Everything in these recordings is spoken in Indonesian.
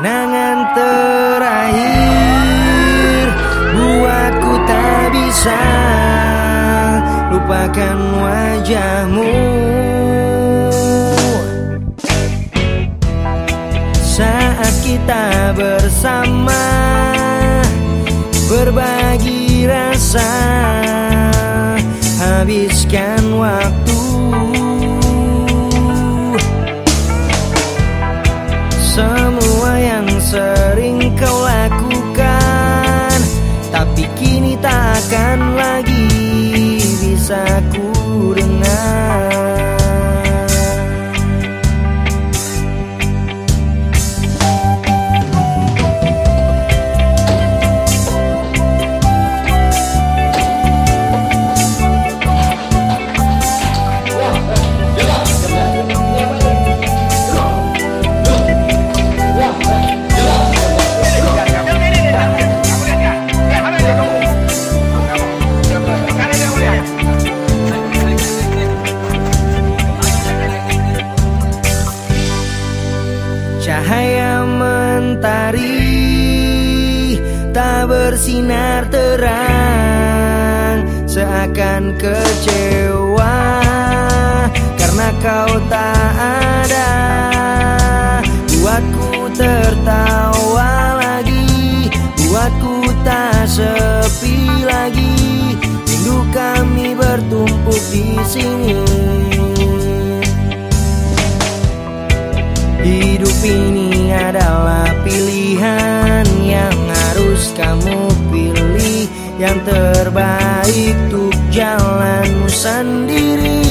Kenangan terakhir Buatku tak bisa Lupakan wajahmu. Saat kita bersama Berbagi rasa Habiskan Cahaya mentari tak bersinar terang. Seakan kecewa karena kau tak ada. Buatku tertawa lagi Buatku tak sepi lagi. Rindu kami bertumpuk di sini. Hidup ini adalah pilihan yang harus kamu pilih. Yang terbaik untuk jalanmu sendiri.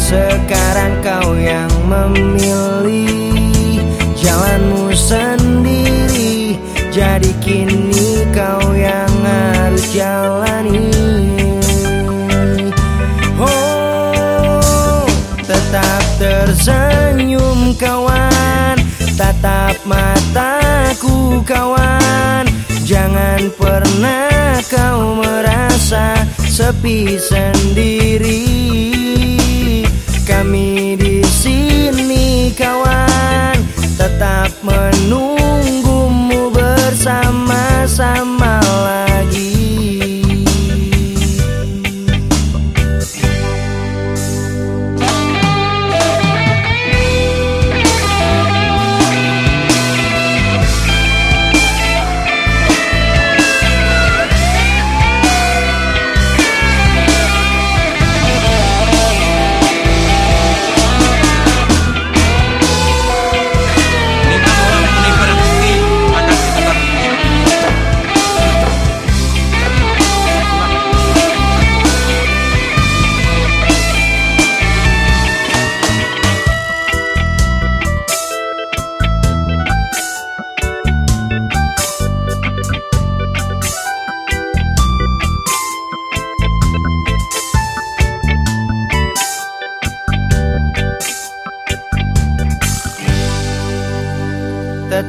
Sekarang kau yang memilih jalanmu sendiri tersenyum kawan Tatap mataku kawan. Jangan pernah kau merasa sepi sendiri. Kami di sini kawan Tetap menunggumu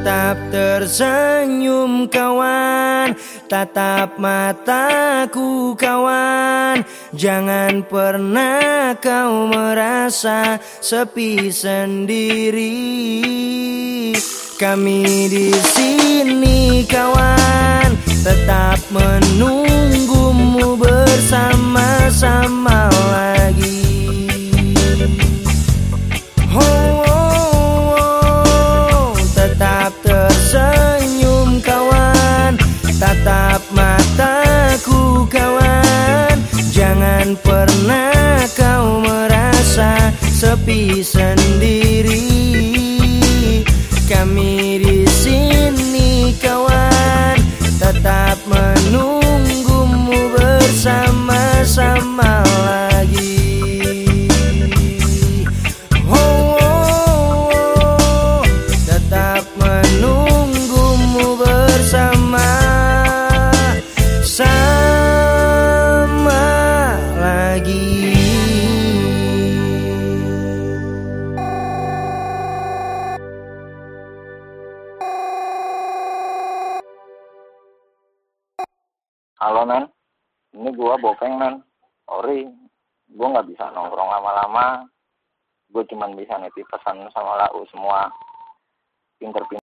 Tetap tersenyum kawan. Tatap mataku kawan. Jangan pernah kau merasa sepi sendiri. Kami di sini kawan. Tetap menunggumu bersama-sama Tatap mataku kawan. Jangan pernah kau merasa sepi sendiri. Kami di sini kawan. Tetap menunggumu bersama-sama Halo men, ini gua bopeng men. Sorry, gua nggak bisa nongkrong lama-lama. gue cuman bisa nitip pesan sama lau semua pinter-pinter